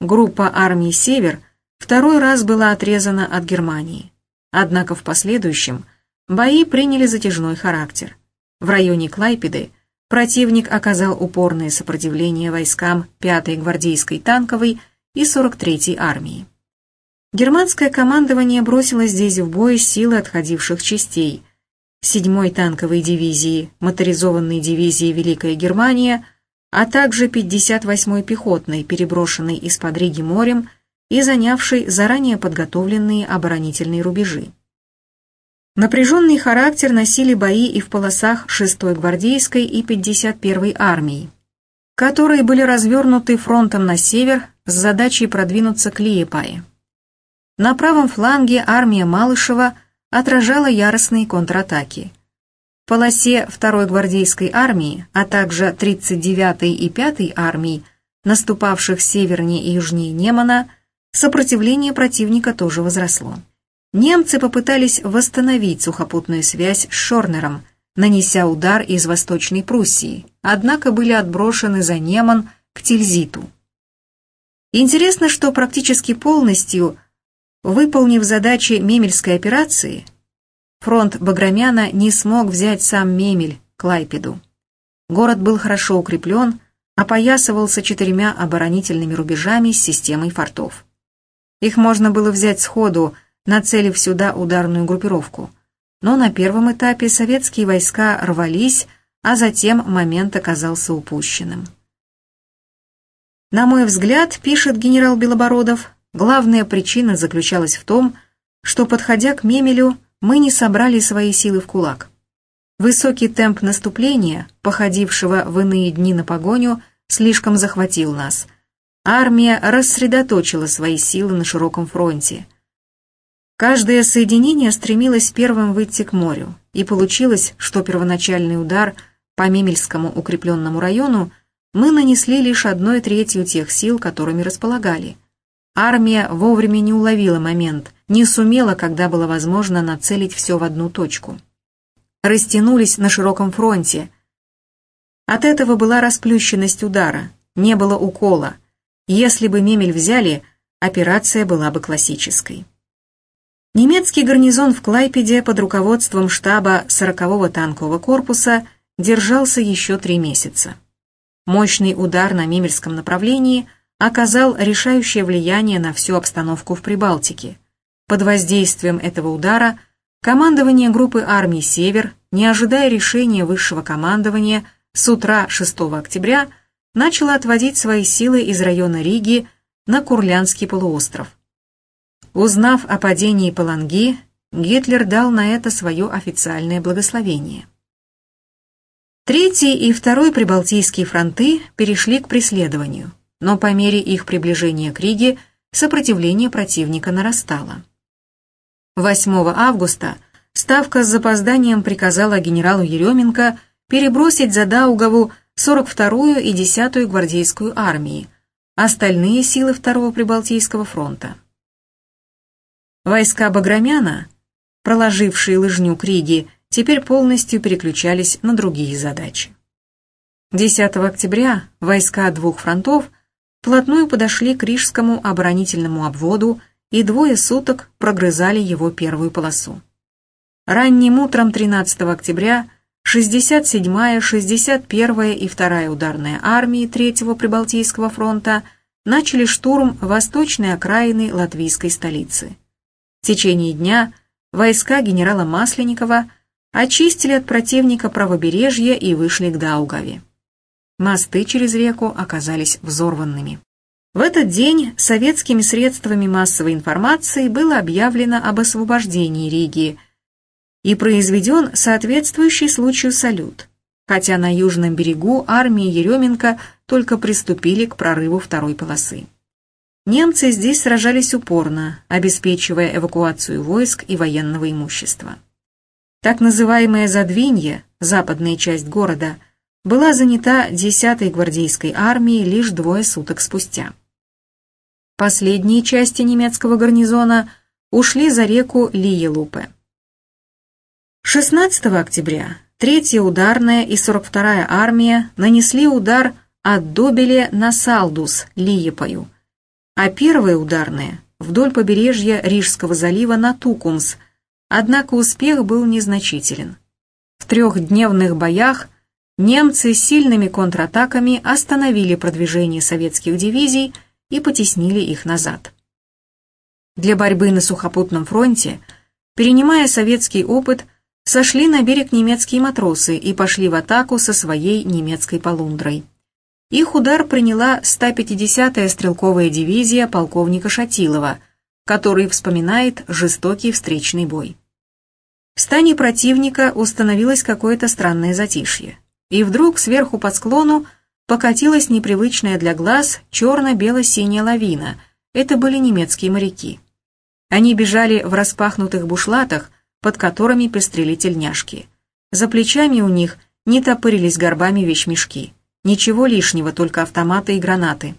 Группа армии «Север» второй раз была отрезана от Германии. Однако в последующем бои приняли затяжной характер. В районе Клайпеды противник оказал упорное сопротивление войскам 5-й гвардейской танковой и 43-й армии. Германское командование бросило здесь в бой силы отходивших частей. 7-й танковой дивизии, моторизованной дивизии Великая Германия, а также 58-й пехотной, переброшенной из-под Риги морем и занявшей заранее подготовленные оборонительные рубежи. Напряженный характер носили бои и в полосах 6-й гвардейской и 51-й армии, которые были развернуты фронтом на север с задачей продвинуться к Лиепае. На правом фланге армия Малышева отражала яростные контратаки. В полосе 2-й гвардейской армии, а также 39-й и 5-й армий, наступавших севернее и южнее Немана, сопротивление противника тоже возросло. Немцы попытались восстановить сухопутную связь с Шорнером, нанеся удар из Восточной Пруссии, однако были отброшены за Неман к Тильзиту. Интересно, что практически полностью Выполнив задачи Мемельской операции, фронт Баграмяна не смог взять сам Мемель, Клайпеду. Город был хорошо укреплен, опоясывался четырьмя оборонительными рубежами с системой фортов. Их можно было взять сходу, нацелив сюда ударную группировку. Но на первом этапе советские войска рвались, а затем момент оказался упущенным. На мой взгляд, пишет генерал Белобородов, Главная причина заключалась в том, что, подходя к Мемелю, мы не собрали свои силы в кулак. Высокий темп наступления, походившего в иные дни на погоню, слишком захватил нас. Армия рассредоточила свои силы на широком фронте. Каждое соединение стремилось первым выйти к морю, и получилось, что первоначальный удар по Мемельскому укрепленному району мы нанесли лишь одной третью тех сил, которыми располагали – Армия вовремя не уловила момент, не сумела, когда было возможно, нацелить все в одну точку. Растянулись на широком фронте. От этого была расплющенность удара, не было укола. Если бы Мемель взяли, операция была бы классической. Немецкий гарнизон в Клайпеде под руководством штаба 40-го танкового корпуса держался еще три месяца. Мощный удар на Мемельском направлении – оказал решающее влияние на всю обстановку в Прибалтике. Под воздействием этого удара командование группы армий «Север», не ожидая решения высшего командования, с утра 6 октября начало отводить свои силы из района Риги на Курлянский полуостров. Узнав о падении Паланги, Гитлер дал на это свое официальное благословение. Третий и второй Прибалтийские фронты перешли к преследованию, но по мере их приближения к Риге сопротивление противника нарастало. 8 августа Ставка с запозданием приказала генералу Еременко перебросить за Даугаву 42-ю и 10-ю гвардейскую армии, остальные силы Второго Прибалтийского фронта. Войска Баграмяна, проложившие лыжню к Риге, теперь полностью переключались на другие задачи. 10 октября войска двух фронтов вплотную подошли к Рижскому оборонительному обводу и двое суток прогрызали его первую полосу. Ранним утром 13 октября 67-я, 61-я и 2-я ударная армии Третьего Прибалтийского фронта начали штурм восточной окраины латвийской столицы. В течение дня войска генерала Масленникова очистили от противника правобережье и вышли к Даугаве. Мосты через реку оказались взорванными. В этот день советскими средствами массовой информации было объявлено об освобождении Риги – и произведен соответствующий случаю салют, хотя на южном берегу армии Еременко только приступили к прорыву второй полосы. Немцы здесь сражались упорно, обеспечивая эвакуацию войск и военного имущества. Так называемая Задвинье, западная часть города, была занята 10-й гвардейской армией лишь двое суток спустя. Последние части немецкого гарнизона ушли за реку Лиелупе. 16 октября 3-я ударная и 42-я армия нанесли удар от Добеле на Салдус, Лиепою, а первая ударная вдоль побережья Рижского залива на Тукумс, однако успех был незначителен. В трехдневных боях немцы сильными контратаками остановили продвижение советских дивизий и потеснили их назад. Для борьбы на сухопутном фронте, перенимая советский опыт, сошли на берег немецкие матросы и пошли в атаку со своей немецкой полундрой. Их удар приняла 150-я стрелковая дивизия полковника Шатилова, который вспоминает жестокий встречный бой. В стане противника установилось какое-то странное затишье. И вдруг сверху по склону покатилась непривычная для глаз черно-бело-синяя лавина. Это были немецкие моряки. Они бежали в распахнутых бушлатах, под которыми пестрели тельняшки. За плечами у них не топырились горбами вещмешки. Ничего лишнего, только автоматы и гранаты.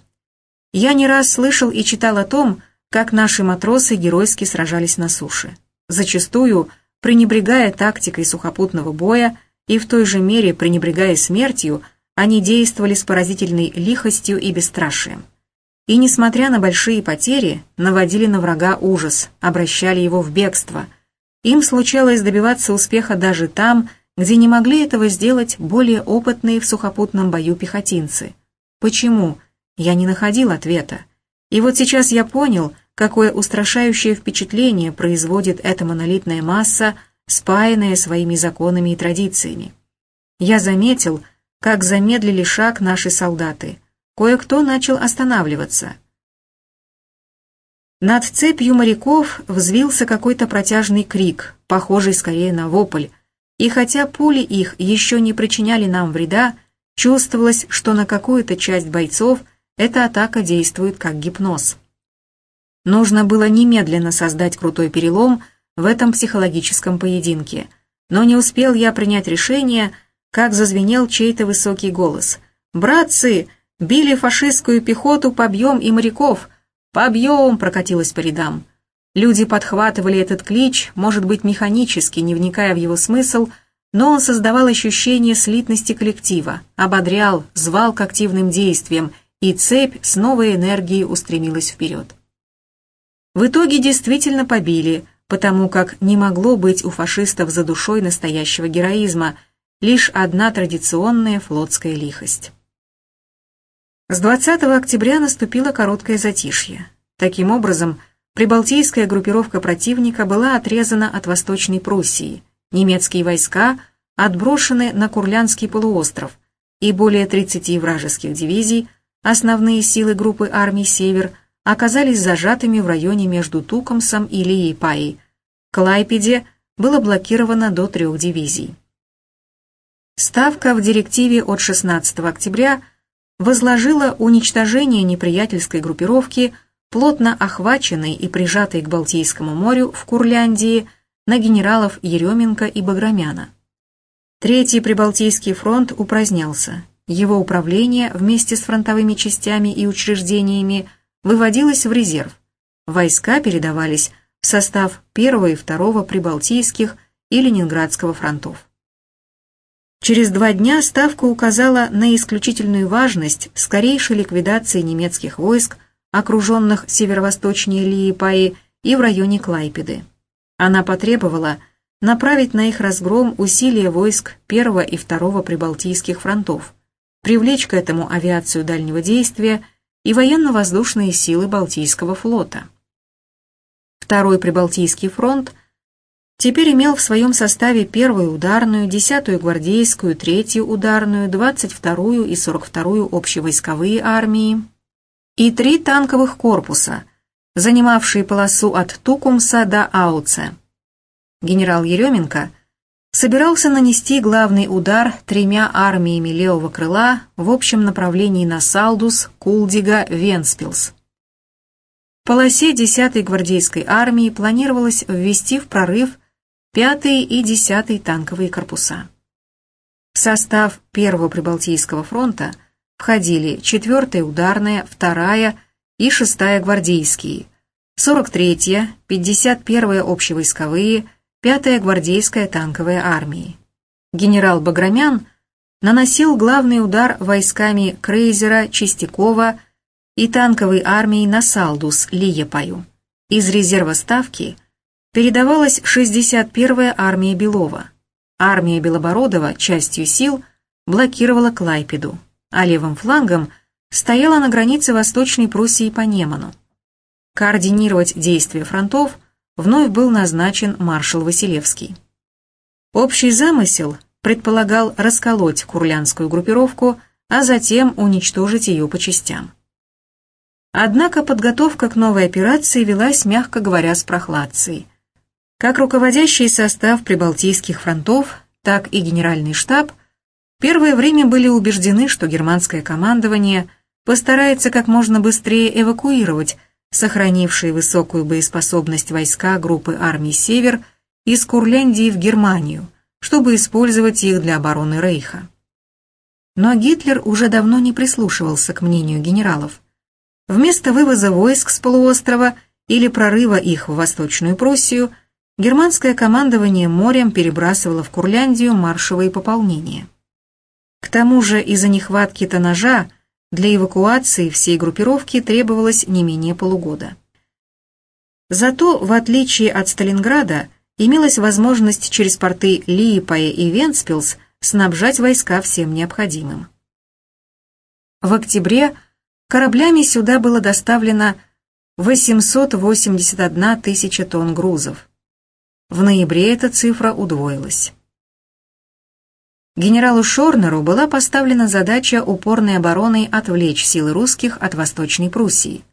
Я не раз слышал и читал о том, как наши матросы геройски сражались на суше. Зачастую, пренебрегая тактикой сухопутного боя и в той же мере пренебрегая смертью, они действовали с поразительной лихостью и бесстрашием. И, несмотря на большие потери, наводили на врага ужас, обращали его в бегство, им случалось добиваться успеха даже там, где не могли этого сделать более опытные в сухопутном бою пехотинцы. Почему? Я не находил ответа. И вот сейчас я понял, какое устрашающее впечатление производит эта монолитная масса, спаянная своими законами и традициями. Я заметил, как замедлили шаг наши солдаты. Кое-кто начал останавливаться. Над цепью моряков взвился какой-то протяжный крик, похожий скорее на вопль, и хотя пули их еще не причиняли нам вреда, чувствовалось, что на какую-то часть бойцов эта атака действует как гипноз. Нужно было немедленно создать крутой перелом в этом психологическом поединке, но не успел я принять решение, как зазвенел чей-то высокий голос. «Братцы, били фашистскую пехоту, побьем и моряков!» «Побьем!» прокатилось по рядам. Люди подхватывали этот клич, может быть, механически, не вникая в его смысл, но он создавал ощущение слитности коллектива, ободрял, звал к активным действиям, и цепь с новой энергией устремилась вперед. В итоге действительно побили, потому как не могло быть у фашистов за душой настоящего героизма, лишь одна традиционная флотская лихость. С 20 октября наступило короткое затишье. Таким образом, прибалтийская группировка противника была отрезана от Восточной Пруссии, немецкие войска отброшены на Курлянский полуостров, и более 30 вражеских дивизий, основные силы группы армий «Север», оказались зажатыми в районе между Тукомсом и Лиепаей. Клайпеде было блокировано до трех дивизий. Ставка в директиве от 16 октября возложила уничтожение неприятельской группировки, плотно охваченной и прижатой к Балтийскому морю в Курляндии, на генералов Еременко и Баграмяна. Третий Прибалтийский фронт упразднялся. Его управление вместе с фронтовыми частями и учреждениями выводилось в резерв. Войска передавались в состав первого и второго Прибалтийских и Ленинградского фронтов. Через два дня Ставка указала на исключительную важность скорейшей ликвидации немецких войск, окруженных северо-восточнее Лиепаи и в районе Клайпеды. Она потребовала направить на их разгром усилия войск первого и второго Прибалтийских фронтов, привлечь к этому авиацию дальнего действия и военно-воздушные силы Балтийского флота. Второй Прибалтийский фронт теперь имел в своем составе первую ударную, десятую гвардейскую, третью ударную, двадцать вторую и сорок вторую общевойсковые армии и три танковых корпуса, занимавшие полосу от Тукумса до Ауце. Генерал Еременко собирался нанести главный удар тремя армиями левого крыла в общем направлении на Салдус, Кулдига, Венспилс. В полосе 10-й гвардейской армии планировалось ввести в прорыв 5-й и 10-й танковые корпуса. В состав Первого Прибалтийского фронта входили 4-я ударная, 2-я и 6-я гвардейские, 43-я, 51-я общевойсковые, 5-я гвардейская танковая армии. Генерал Баграмян наносил главный удар войсками Крейзера, Чистякова и танковой армией на Салдус, Лиепаю. Из резерва Ставки передавалась 61-я армия Белова. Армия Белобородова частью сил блокировала Клайпеду, а левым флангом стояла на границе Восточной Пруссии по Неману. Координировать действия фронтов – вновь был назначен маршал Василевский. Общий замысел предполагал расколоть курлянскую группировку, а затем уничтожить ее по частям. Однако подготовка к новой операции велась, мягко говоря, с прохладцей. Как руководящий состав прибалтийских фронтов, так и генеральный штаб первое время были убеждены, что германское командование постарается как можно быстрее эвакуировать сохранившие высокую боеспособность войска группы армий «Север» из Курляндии в Германию, чтобы использовать их для обороны Рейха. Но Гитлер уже давно не прислушивался к мнению генералов. Вместо вывоза войск с полуострова или прорыва их в Восточную Пруссию, германское командование морем перебрасывало в Курляндию маршевые пополнения. К тому же из-за нехватки тоннажа для эвакуации всей группировки требовалось не менее полугода. Зато, в отличие от Сталинграда, имелась возможность через порты Лиепая и Венспилс снабжать войска всем необходимым. В октябре кораблями сюда было доставлено 881 тысяча тонн грузов. В ноябре эта цифра удвоилась. Генералу Шорнеру была поставлена задача упорной обороной отвлечь силы русских от Восточной Пруссии.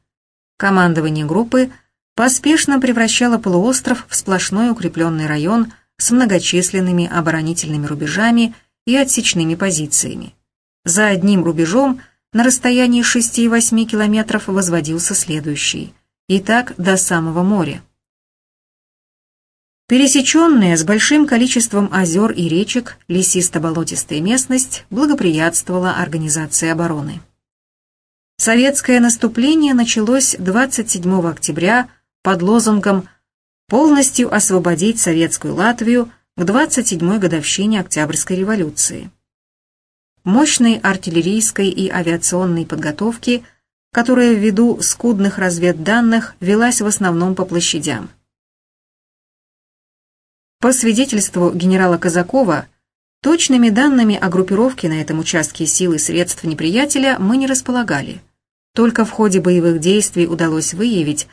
Командование группы поспешно превращало полуостров в сплошной укрепленный район с многочисленными оборонительными рубежами и отсечными позициями. За одним рубежом на расстоянии 6-8 километров возводился следующий, и так до самого моря. Пересеченная с большим количеством озер и речек лесисто-болотистая местность благоприятствовала организации обороны. Советское наступление началось 27 октября под лозунгом «Полностью освободить Советскую Латвию к 27-й годовщине Октябрьской революции». Мощной артиллерийской и авиационной подготовки, которая ввиду скудных разведданных велась в основном по площадям. По свидетельству генерала Казакова, Точными данными о группировке на этом участке сил и средств неприятеля мы не располагали. Только в ходе боевых действий удалось выявить,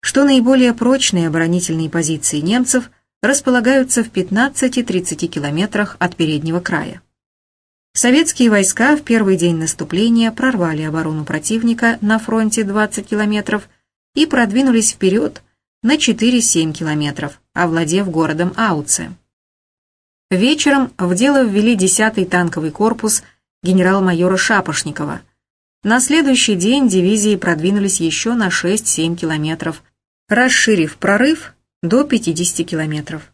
что наиболее прочные оборонительные позиции немцев располагаются в 15-30 километрах от переднего края. Советские войска в первый день наступления прорвали оборону противника на фронте 20 километров и продвинулись вперед на 4-7 километров, овладев городом Ауце. Вечером в дело ввели 10-й танковый корпус генерал-майора Шапошникова. На следующий день дивизии продвинулись еще на 6-7 километров, расширив прорыв до 50 километров.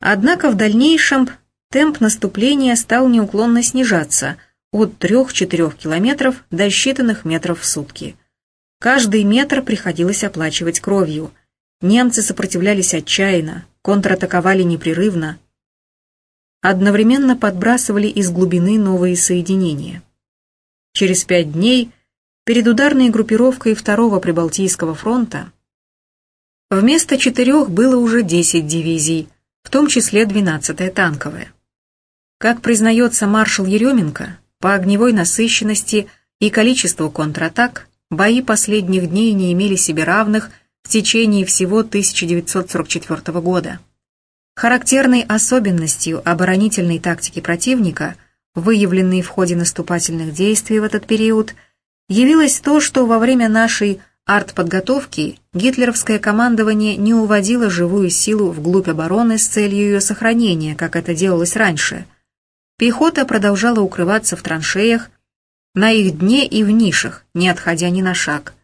Однако в дальнейшем темп наступления стал неуклонно снижаться от 3-4 километров до считанных метров в сутки. Каждый метр приходилось оплачивать кровью. Немцы сопротивлялись отчаянно, контратаковали непрерывно, одновременно подбрасывали из глубины новые соединения. Через пять дней перед ударной группировкой второго Прибалтийского фронта вместо четырех было уже 10 дивизий, в том числе 12-я танковая. Как признается маршал Еременко, по огневой насыщенности и количеству контратак бои последних дней не имели себе равных в течение всего 1944 года. Характерной особенностью оборонительной тактики противника, выявленной в ходе наступательных действий в этот период, явилось то, что во время нашей артподготовки гитлеровское командование не уводило живую силу вглубь обороны с целью ее сохранения, как это делалось раньше – Пехота продолжала укрываться в траншеях, на их дне и в нишах, не отходя ни на шаг.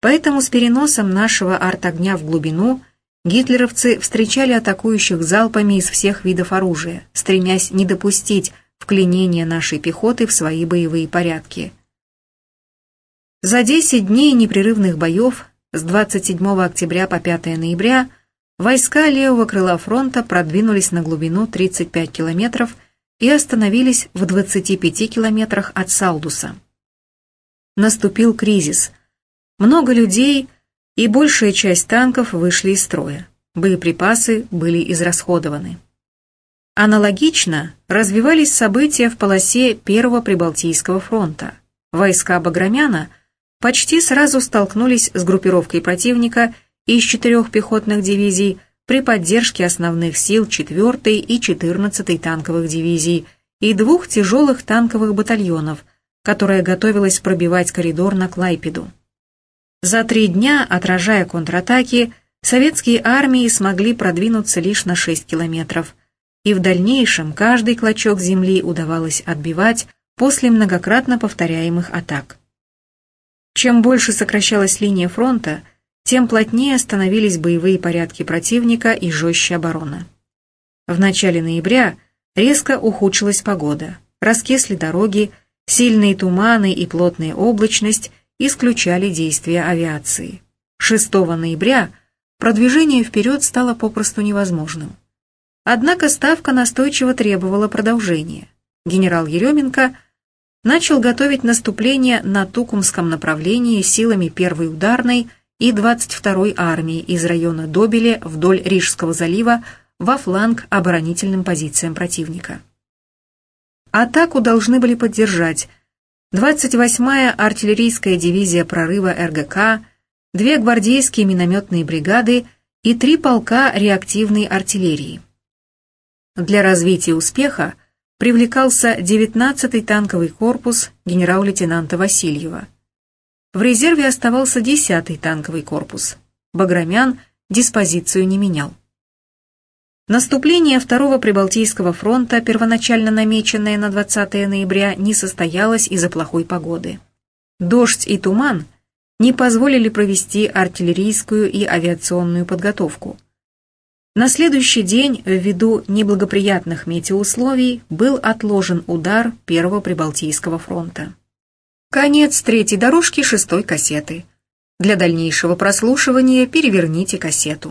Поэтому с переносом нашего артогня в глубину гитлеровцы встречали атакующих залпами из всех видов оружия, стремясь не допустить вклинения нашей пехоты в свои боевые порядки. За 10 дней непрерывных боев с 27 октября по 5 ноября войска левого крыла фронта продвинулись на глубину 35 километров и остановились в 25 километрах от Салдуса. Наступил кризис. Много людей и большая часть танков вышли из строя. Боеприпасы были израсходованы. Аналогично развивались события в полосе Первого Прибалтийского фронта. Войска Баграмяна почти сразу столкнулись с группировкой противника из четырех пехотных дивизий при поддержке основных сил 4-й и 14-й танковых дивизий и двух тяжелых танковых батальонов, которая готовилась пробивать коридор на Клайпеду. За три дня, отражая контратаки, советские армии смогли продвинуться лишь на 6 километров, и в дальнейшем каждый клочок земли удавалось отбивать после многократно повторяемых атак. Чем больше сокращалась линия фронта, тем плотнее становились боевые порядки противника и жестче оборона. В начале ноября резко ухудшилась погода, раскисли дороги, сильные туманы и плотная облачность исключали действия авиации. 6 ноября продвижение вперед стало попросту невозможным. Однако Ставка настойчиво требовала продолжения. Генерал Еременко начал готовить наступление на Тукумском направлении силами первой ударной и 22-й армии из района Добеле вдоль Рижского залива во фланг оборонительным позициям противника. Атаку должны были поддержать 28-я артиллерийская дивизия прорыва РГК, две гвардейские минометные бригады и три полка реактивной артиллерии. Для развития успеха привлекался 19-й танковый корпус генерал-лейтенанта Васильева – в резерве оставался 10-й танковый корпус. Баграмян диспозицию не менял. Наступление Второго Прибалтийского фронта, первоначально намеченное на 20 ноября, не состоялось из-за плохой погоды. Дождь и туман не позволили провести артиллерийскую и авиационную подготовку. На следующий день, ввиду неблагоприятных метеоусловий, был отложен удар Первого Прибалтийского фронта. Конец третьей дорожки шестой кассеты. Для дальнейшего прослушивания переверните кассету.